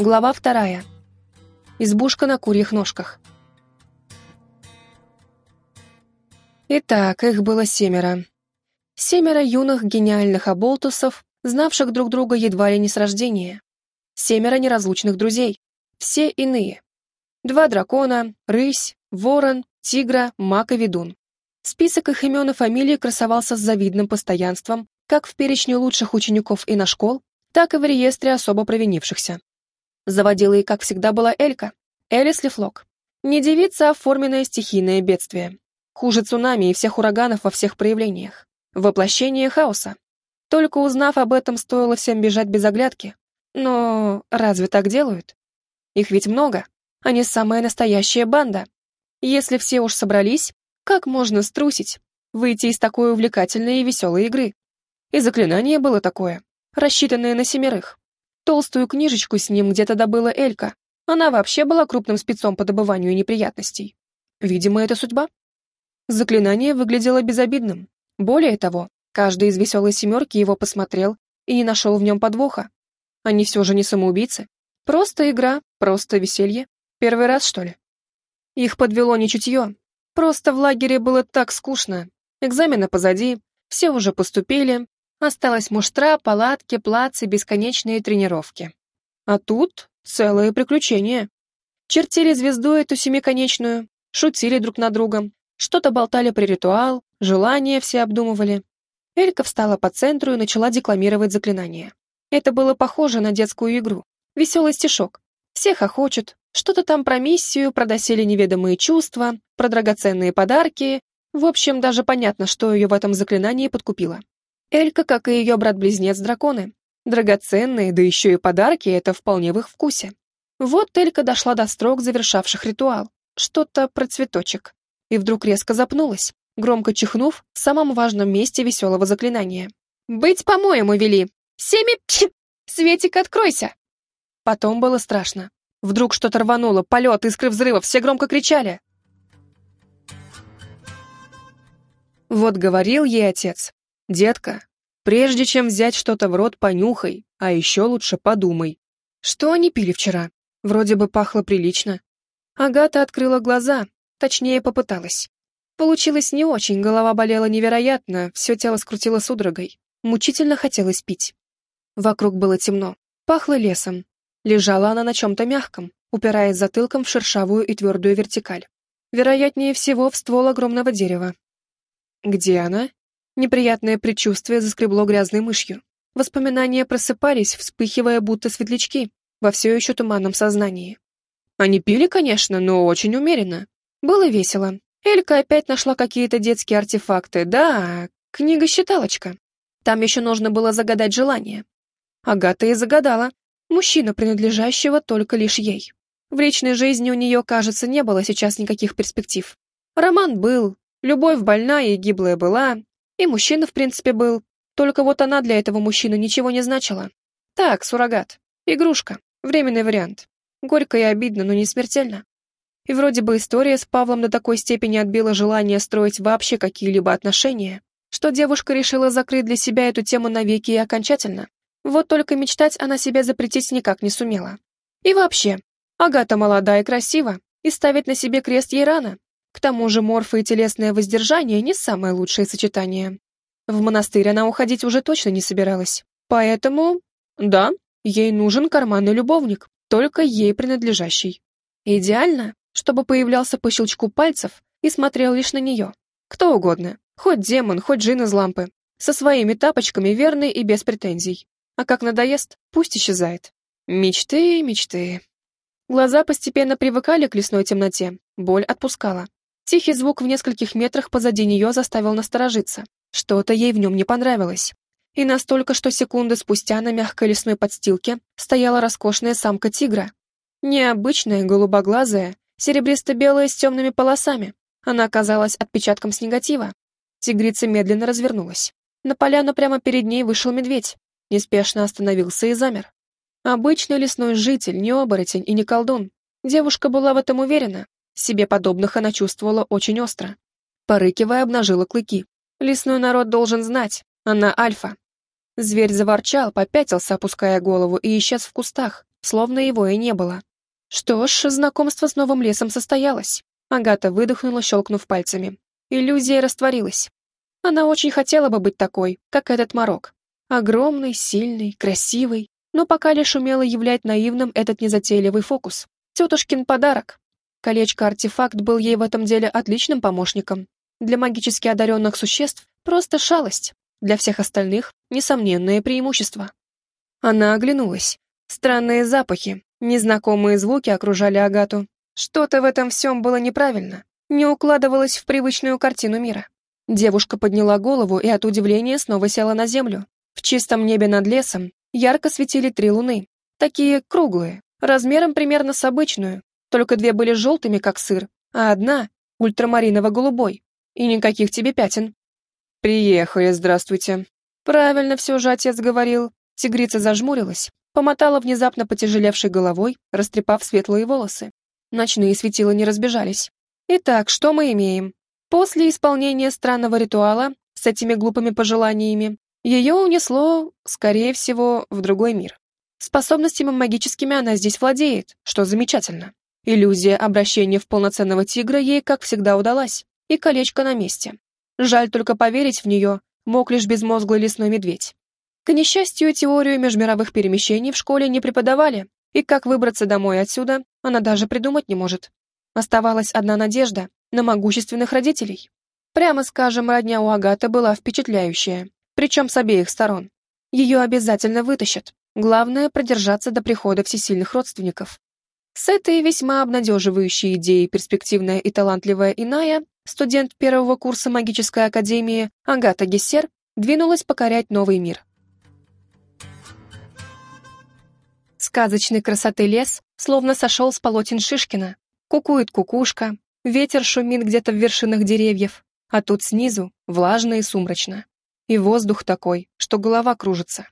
Глава вторая. Избушка на курьих ножках. Итак, их было семеро. Семеро юных гениальных оболтусов, знавших друг друга едва ли не с рождения. Семеро неразлучных друзей. Все иные. Два дракона, рысь, ворон, тигра, мак и ведун. Список их имен и фамилий красовался с завидным постоянством как в перечне лучших учеников и на школ, так и в реестре особо провинившихся. Заводила и, как всегда, была Элька, Элис Лефлок. Не девица, а оформленное стихийное бедствие. Хуже цунами и всех ураганов во всех проявлениях. Воплощение хаоса. Только узнав об этом, стоило всем бежать без оглядки. Но разве так делают? Их ведь много. Они самая настоящая банда. Если все уж собрались, как можно струсить, выйти из такой увлекательной и веселой игры? И заклинание было такое, рассчитанное на семерых. Толстую книжечку с ним где-то добыла Элька. Она вообще была крупным спецом по добыванию неприятностей. Видимо, это судьба. Заклинание выглядело безобидным. Более того, каждый из веселой семерки его посмотрел и не нашел в нем подвоха. Они все же не самоубийцы. Просто игра, просто веселье. Первый раз, что ли? Их подвело не чутье. Просто в лагере было так скучно. Экзамены позади, все уже поступили, Осталась муштра, палатки, плацы, бесконечные тренировки. А тут целое приключение. Чертили звезду эту семиконечную, шутили друг над другом, что-то болтали про ритуал, желания все обдумывали. Элька встала по центру и начала декламировать заклинание. Это было похоже на детскую игру. Веселый стишок. Всех охочут, что-то там про миссию, про доселе неведомые чувства, про драгоценные подарки. В общем, даже понятно, что ее в этом заклинании подкупило. Элька, как и ее брат-близнец драконы. Драгоценные, да еще и подарки — это вполне в их вкусе. Вот Элька дошла до строк, завершавших ритуал. Что-то про цветочек. И вдруг резко запнулась, громко чихнув в самом важном месте веселого заклинания. «Быть, по-моему, вели! Всеми... Светик, откройся!» Потом было страшно. Вдруг что-то рвануло, полет, искры взрывов, все громко кричали. Вот говорил ей отец, «Детка, прежде чем взять что-то в рот, понюхай, а еще лучше подумай. Что они пили вчера? Вроде бы пахло прилично». Агата открыла глаза, точнее попыталась. Получилось не очень, голова болела невероятно, все тело скрутило судорогой. Мучительно хотелось пить. Вокруг было темно, пахло лесом. Лежала она на чем-то мягком, упираясь затылком в шершавую и твердую вертикаль. Вероятнее всего, в ствол огромного дерева. Где она? Неприятное предчувствие заскребло грязной мышью. Воспоминания просыпались, вспыхивая будто светлячки, во все еще туманном сознании. Они пили, конечно, но очень умеренно. Было весело. Элька опять нашла какие-то детские артефакты. Да, книга-считалочка. Там еще нужно было загадать желание. Агата и загадала. Мужчина, принадлежащего только лишь ей. В личной жизни у нее, кажется, не было сейчас никаких перспектив. Роман был, любовь больная и гиблая была, и мужчина, в принципе, был. Только вот она для этого мужчины ничего не значила. Так, суррогат. Игрушка. Временный вариант. Горько и обидно, но не смертельно. И вроде бы история с Павлом до такой степени отбила желание строить вообще какие-либо отношения, что девушка решила закрыть для себя эту тему навеки и окончательно. Вот только мечтать она себе запретить никак не сумела. И вообще, Агата молода и красива, и ставить на себе крест ей рано. К тому же морфы и телесное воздержание не самое лучшее сочетание. В монастырь она уходить уже точно не собиралась. Поэтому, да, ей нужен карманный любовник, только ей принадлежащий. Идеально, чтобы появлялся по щелчку пальцев и смотрел лишь на нее. Кто угодно, хоть демон, хоть джин из лампы, со своими тапочками верный и без претензий. А как надоест, пусть исчезает. Мечты, мечты. Глаза постепенно привыкали к лесной темноте, боль отпускала. Тихий звук в нескольких метрах позади нее заставил насторожиться. Что-то ей в нем не понравилось. И настолько, что секунды спустя на мягкой лесной подстилке стояла роскошная самка тигра. Необычная, голубоглазая, серебристо-белая с темными полосами. Она оказалась отпечатком с негатива. Тигрица медленно развернулась. На поляну прямо перед ней вышел медведь. Неспешно остановился и замер. Обычный лесной житель, не оборотень и не колдун. Девушка была в этом уверена, себе подобных она чувствовала очень остро. Порыкивая, обнажила клыки. Лесной народ должен знать, она альфа. Зверь заворчал, попятился, опуская голову, и исчез в кустах, словно его и не было. Что ж, знакомство с новым лесом состоялось. Агата выдохнула, щелкнув пальцами. Иллюзия растворилась. Она очень хотела бы быть такой, как этот морок. Огромный, сильный, красивый, но пока лишь умела являть наивным этот незатейливый фокус. Тетушкин подарок. Колечко-артефакт был ей в этом деле отличным помощником. Для магически одаренных существ просто шалость. Для всех остальных — несомненное преимущество. Она оглянулась. Странные запахи, незнакомые звуки окружали Агату. Что-то в этом всем было неправильно, не укладывалось в привычную картину мира. Девушка подняла голову и от удивления снова села на землю. В чистом небе над лесом ярко светили три луны, такие круглые, размером примерно с обычную, только две были желтыми, как сыр, а одна — ультрамариново-голубой, и никаких тебе пятен. «Приехали, здравствуйте». Правильно все же отец говорил. Тигрица зажмурилась, помотала внезапно потяжелевшей головой, растрепав светлые волосы. Ночные светила не разбежались. Итак, что мы имеем? После исполнения странного ритуала с этими глупыми пожеланиями, ее унесло, скорее всего, в другой мир. Способностями магическими она здесь владеет, что замечательно. Иллюзия обращения в полноценного тигра ей, как всегда, удалась, и колечко на месте. Жаль только поверить в нее мог лишь безмозглый лесной медведь. К несчастью, теорию межмировых перемещений в школе не преподавали, и как выбраться домой отсюда, она даже придумать не может. Оставалась одна надежда на могущественных родителей. Прямо скажем, родня у Агаты была впечатляющая, причем с обеих сторон. Ее обязательно вытащат. Главное — продержаться до прихода всесильных родственников. С этой весьма обнадеживающей идеей перспективная и талантливая Иная студент первого курса магической академии Агата Гессер двинулась покорять новый мир. Сказочной красоты лес словно сошел с полотен Шишкина. Кукует кукушка, ветер шумит где-то в вершинах деревьев, а тут снизу влажно и сумрачно. И воздух такой, что голова кружится.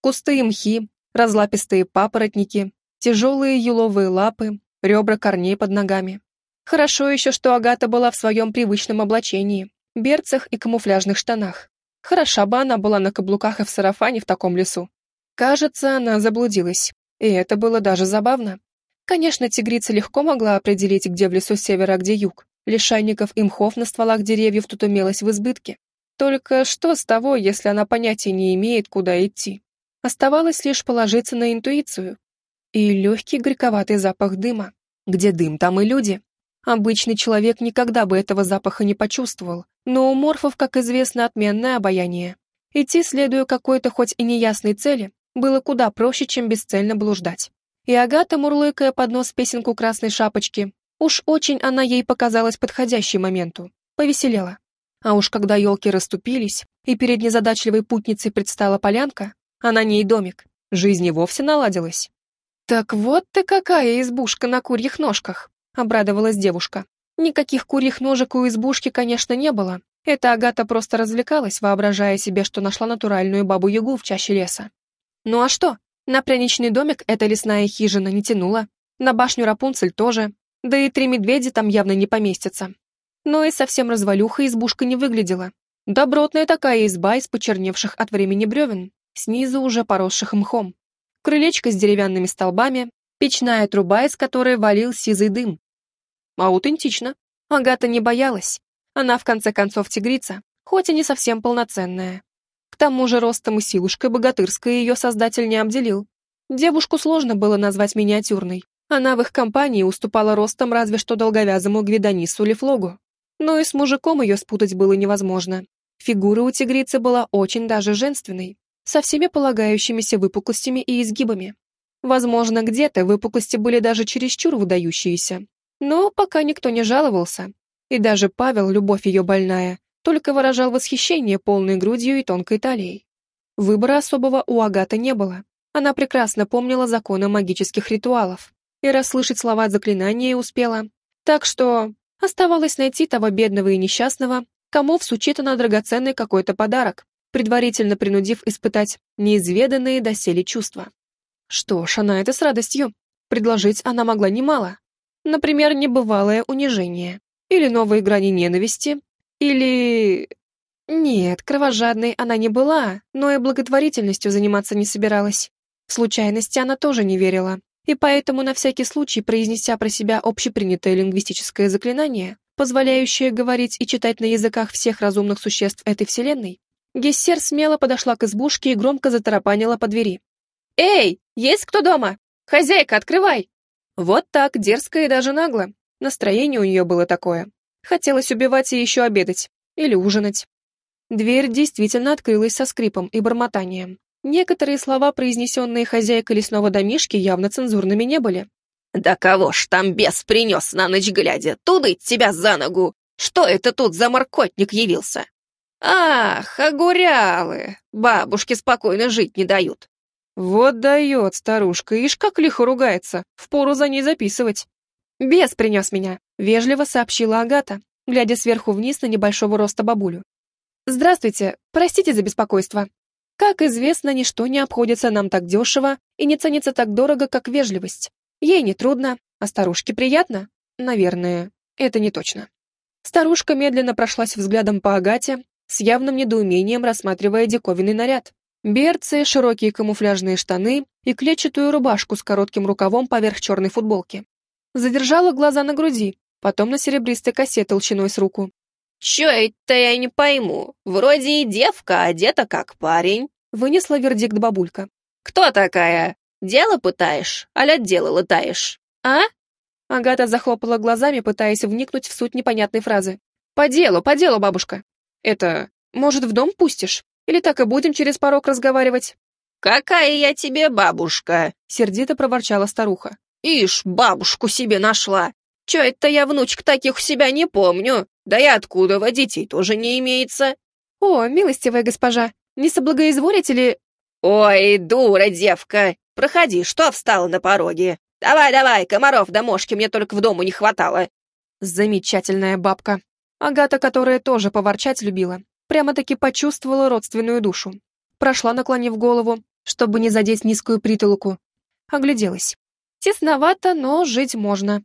Кусты и мхи, разлапистые папоротники, тяжелые еловые лапы, ребра корней под ногами. Хорошо еще, что Агата была в своем привычном облачении, берцах и камуфляжных штанах. Хороша бы она была на каблуках и в сарафане в таком лесу. Кажется, она заблудилась, и это было даже забавно. Конечно, тигрица легко могла определить, где в лесу север, а где юг. Лишайников и мхов на стволах деревьев тут имелось в избытке. Только что с того, если она понятия не имеет, куда идти? Оставалось лишь положиться на интуицию. И легкий горьковатый запах дыма. Где дым, там и люди. Обычный человек никогда бы этого запаха не почувствовал, но у морфов, как известно, отменное обаяние. Идти, следуя какой-то хоть и неясной цели, было куда проще, чем бесцельно блуждать. И Агата, мурлыкая под нос песенку «Красной шапочки», уж очень она ей показалась подходящей моменту, повеселела. А уж когда елки расступились, и перед незадачливой путницей предстала полянка, а на ней домик, жизнь и вовсе наладилась. «Так вот ты какая избушка на курьих ножках!» — обрадовалась девушка. Никаких курьих ножек у избушки, конечно, не было. Это Агата просто развлекалась, воображая себе, что нашла натуральную бабу-ягу в чаще леса. Ну а что? На пряничный домик эта лесная хижина не тянула. На башню Рапунцель тоже. Да и три медведя там явно не поместятся. Но и совсем развалюха избушка не выглядела. Добротная такая изба из почерневших от времени бревен, снизу уже поросших мхом. Крылечко с деревянными столбами, печная труба, из которой валил сизый дым. Аутентично. Агата не боялась. Она, в конце концов, тигрица, хоть и не совсем полноценная. К тому же ростом и силушкой богатырской ее создатель не обделил. Девушку сложно было назвать миниатюрной. Она в их компании уступала ростом разве что долговязому Гвидонису Лифлогу. Но и с мужиком ее спутать было невозможно. Фигура у тигрицы была очень даже женственной, со всеми полагающимися выпуклостями и изгибами. Возможно, где-то выпуклости были даже чересчур выдающиеся. Но пока никто не жаловался. И даже Павел, любовь ее больная, только выражал восхищение полной грудью и тонкой талией. Выбора особого у Агаты не было. Она прекрасно помнила законы магических ритуалов и расслышать слова заклинания успела. Так что оставалось найти того бедного и несчастного, кому всучит она драгоценный какой-то подарок, предварительно принудив испытать неизведанные доселе чувства. Что ж, она это с радостью. Предложить она могла немало. Например, небывалое унижение. Или новые грани ненависти. Или... Нет, кровожадной она не была, но и благотворительностью заниматься не собиралась. В случайности она тоже не верила. и поэтому на всякий случай, произнеся про себя общепринятое лингвистическое заклинание, позволяющее говорить и читать на языках всех разумных существ этой вселенной, Гессер смело подошла к избушке и громко затарапанила по двери. «Эй, есть кто дома? Хозяйка, открывай!» Вот так, дерзко и даже нагло. Настроение у нее было такое. Хотелось убивать и еще обедать. Или ужинать. Дверь действительно открылась со скрипом и бормотанием. Некоторые слова, произнесенные хозяйкой лесного домишки, явно цензурными не были. «Да кого ж там бес принес на ночь глядя? Тудыть тебя за ногу! Что это тут за моркотник явился?» «Ах, огурялы! Бабушке спокойно жить не дают!» «Вот дает старушка, ишь как лихо ругается, впору за ней записывать». «Бес принес меня», — вежливо сообщила Агата, глядя сверху вниз на небольшого роста бабулю. «Здравствуйте, простите за беспокойство. Как известно, ничто не обходится нам так дешево и не ценится так дорого, как вежливость. Ей не трудно, а старушке приятно? Наверное, это не точно. Старушка медленно прошлась взглядом по Агате, с явным недоумением рассматривая диковинный наряд. Берцы, широкие камуфляжные штаны и клетчатую рубашку с коротким рукавом поверх черной футболки. Задержала глаза на груди, потом на серебристой косе толщиной с руку. «Чё это я не пойму? Вроде и девка, одета как парень», — вынесла вердикт бабулька. «Кто такая? Дело пытаешь, аля дело латаешь, а?» Агата захлопала глазами, пытаясь вникнуть в суть непонятной фразы. «По делу, по делу, бабушка. Это, может, в дом пустишь? Или так и будем через порог разговаривать?» «Какая я тебе бабушка?» — сердито проворчала старуха. «Ишь, бабушку себе нашла! Чё это я внучек таких у себя не помню? Да и откуда во детей тоже не имеется?» «О, милостивая госпожа, не соблагоизволите ли...» «Ой, дура девка! Проходи, что встала на пороге? Давай-давай, комаров да мошки мне только в дому не хватало!» Замечательная бабка. Агата, которая тоже поворчать любила, прямо-таки почувствовала родственную душу. Прошла, наклонив голову, чтобы не задеть низкую притолоку. Огляделась. Тесновато, но жить можно.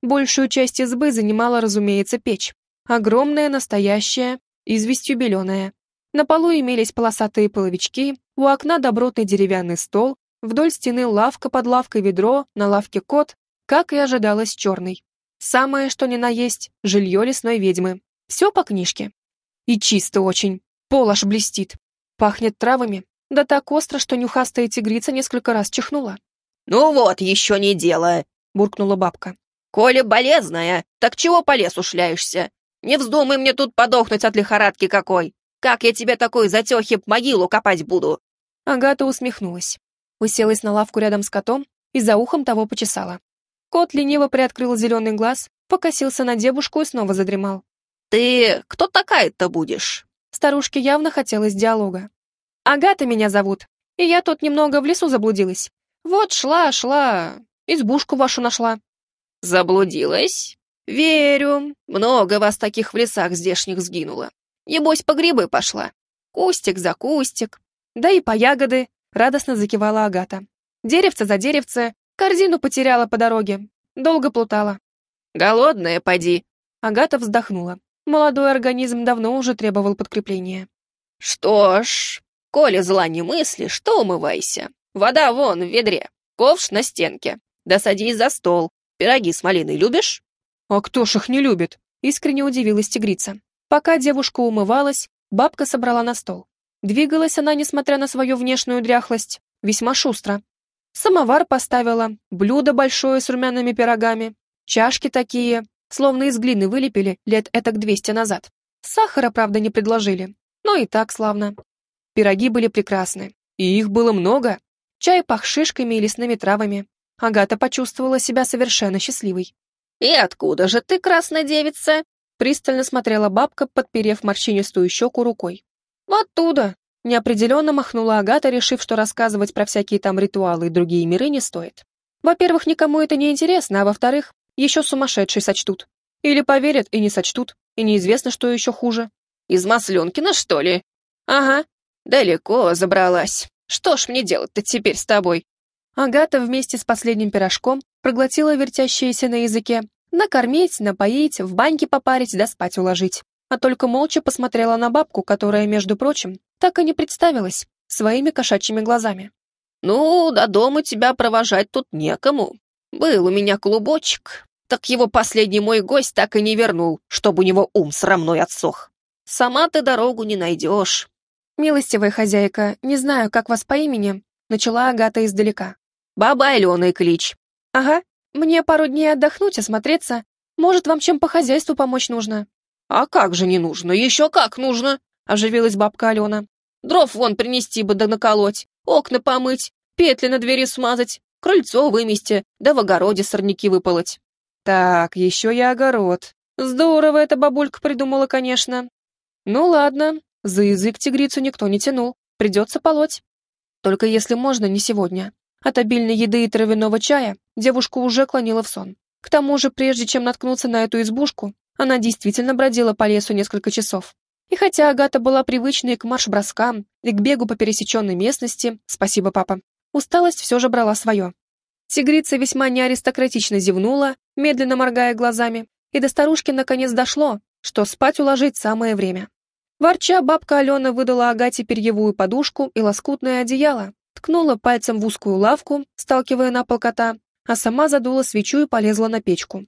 Большую часть избы занимала, разумеется, печь. Огромная, настоящая, известью беленая. На полу имелись полосатые половички, у окна добротный деревянный стол, Вдоль стены лавка под лавкой ведро, на лавке кот, как и ожидалось, черный. Самое, что ни на есть, жилье лесной ведьмы. Все по книжке. И чисто очень. Пол аж блестит. Пахнет травами. Да так остро, что нюхастая тигрица несколько раз чихнула. «Ну вот, еще не дело!» — буркнула бабка. «Коля болезная, так чего по лесу шляешься? Не вздумай мне тут подохнуть от лихорадки какой! Как я тебе такой затехи могилу копать буду?» Агата усмехнулась уселась на лавку рядом с котом и за ухом того почесала. Кот лениво приоткрыл зеленый глаз, покосился на девушку и снова задремал. «Ты кто такая-то будешь?» Старушке явно хотелось диалога. «Агата меня зовут, и я тут немного в лесу заблудилась. Вот шла, шла, избушку вашу нашла». «Заблудилась?» «Верю. Много вас таких в лесах здешних сгинуло. Ебось, по грибы пошла. Кустик за кустик. Да и по ягоды. Радостно закивала Агата. Деревце за деревце, корзину потеряла по дороге. Долго плутала. «Голодная, поди!» Агата вздохнула. Молодой организм давно уже требовал подкрепления. «Что ж, коли зла не мыслишь, то умывайся. Вода вон в ведре, ковш на стенке. Да садись за стол. Пироги с малиной любишь?» «А кто ж их не любит?» Искренне удивилась тигрица. Пока девушка умывалась, бабка собрала на стол. Двигалась она, несмотря на свою внешнюю дряхлость, весьма шустро. Самовар поставила, блюдо большое с румяными пирогами, чашки такие, словно из глины вылепили лет этак двести назад. Сахара, правда, не предложили, но и так славно. Пироги были прекрасны, и их было много. Чай пах шишками и лесными травами. Агата почувствовала себя совершенно счастливой. «И откуда же ты, красная девица?» Пристально смотрела бабка, подперев морщинистую щеку рукой. «Оттуда!» — неопределенно махнула Агата, решив, что рассказывать про всякие там ритуалы и другие миры не стоит. Во-первых, никому это не интересно, а во-вторых, еще сумасшедшие сочтут. Или поверят и не сочтут, и неизвестно, что еще хуже. «Из Масленкина, что ли?» «Ага. Далеко забралась. Что ж мне делать-то теперь с тобой?» Агата вместе с последним пирожком проглотила вертящиеся на языке. Накормить, напоить, в баньке попарить да спать уложить а только молча посмотрела на бабку, которая, между прочим, так и не представилась своими кошачьими глазами. «Ну, до дома тебя провожать тут некому. Был у меня клубочек, так его последний мой гость так и не вернул, чтобы у него ум срамной отсох. Сама ты дорогу не найдешь». «Милостивая хозяйка, не знаю, как вас по имени», — начала Агата издалека. «Баба Аленой клич». «Ага, мне пару дней отдохнуть, осмотреться. Может, вам чем по хозяйству помочь нужно?» «А как же не нужно? Еще как нужно!» — оживилась бабка Алена. «Дров вон принести бы да наколоть, окна помыть, петли на двери смазать, крыльцо вымести, да в огороде сорняки выполоть». «Так, еще я огород. Здорово эта бабулька придумала, конечно. Ну ладно, за язык тигрицу никто не тянул, придется полоть. Только если можно, не сегодня. От обильной еды и травяного чая девушку уже клонила в сон. К тому же, прежде чем наткнуться на эту избушку, она действительно бродила по лесу несколько часов. И хотя Агата была привычной к марш-броскам и к бегу по пересеченной местности, спасибо, папа, усталость все же брала свое. Тигрица весьма неаристократично зевнула, медленно моргая глазами, и до старушки наконец дошло, что спать уложить самое время. Ворча, бабка Алена выдала Агате перьевую подушку и лоскутное одеяло, ткнула пальцем в узкую лавку, сталкивая на пол кота, а сама задула свечу и полезла на печку.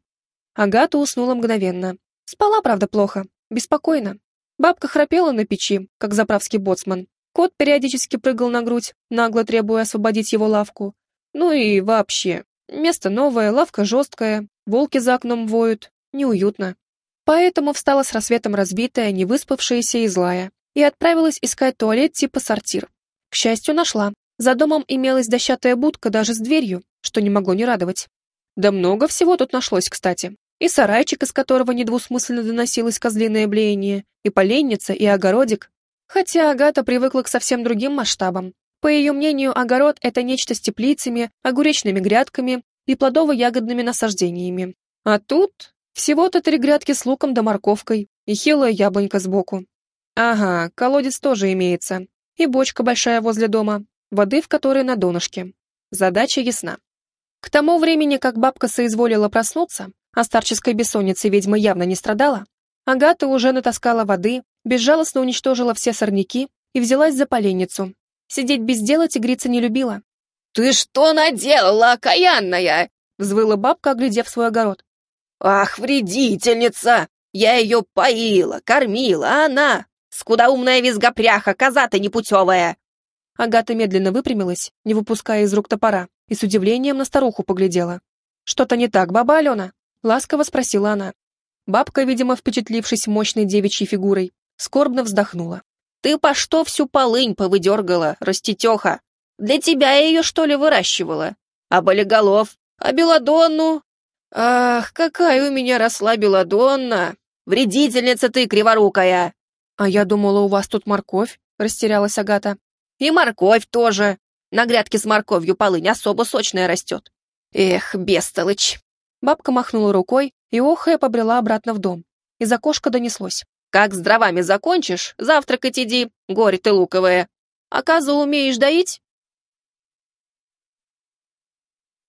Агата уснула мгновенно. Спала, правда, плохо, беспокойно. Бабка храпела на печи, как заправский боцман. Кот периодически прыгал на грудь, нагло требуя освободить его лавку. Ну и вообще, место новое, лавка жесткая, волки за окном воют, неуютно. Поэтому встала с рассветом разбитая, невыспавшаяся и злая, и отправилась искать туалет типа сортир. К счастью, нашла. За домом имелась дощатая будка даже с дверью, что не могло не радовать. Да много всего тут нашлось, кстати. И сарайчик, из которого недвусмысленно доносилось козлиное блеяние, и поленница, и огородик. Хотя Агата привыкла к совсем другим масштабам. По ее мнению, огород — это нечто с теплицами, огуречными грядками и плодово-ягодными насаждениями. А тут всего-то три грядки с луком да морковкой и хилая яблонька сбоку. Ага, колодец тоже имеется. И бочка большая возле дома, воды в которой на донышке. Задача ясна. К тому времени, как бабка соизволила проснуться, а старческой бессонницей ведьма явно не страдала, Агата уже натаскала воды, безжалостно уничтожила все сорняки и взялась за поленницу. Сидеть без дела тигрица не любила. «Ты что наделала, окаянная?» — взвыла бабка, оглядев свой огород. «Ах, вредительница! Я ее поила, кормила, а она... Скудоумная визгопряха, коза ты непутевая!» Агата медленно выпрямилась, не выпуская из рук топора, и с удивлением на старуху поглядела. «Что-то не так, баба Алена?» — ласково спросила она. Бабка, видимо, впечатлившись мощной девичьей фигурой, скорбно вздохнула. «Ты по что всю полынь повыдергала, растетеха? Для тебя я ее, что ли, выращивала? А болиголов? А белодонну? Ах, какая у меня росла белодонна! Вредительница ты, криворукая!» «А я думала, у вас тут морковь», — растерялась Агата. И морковь тоже. На грядке с морковью полынь особо сочная растет. Эх, бестолочь. Бабка махнула рукой и охая побрела обратно в дом. Из окошка донеслось. Как с дровами закончишь, завтракать иди, горе ты луковая. А козу умеешь доить?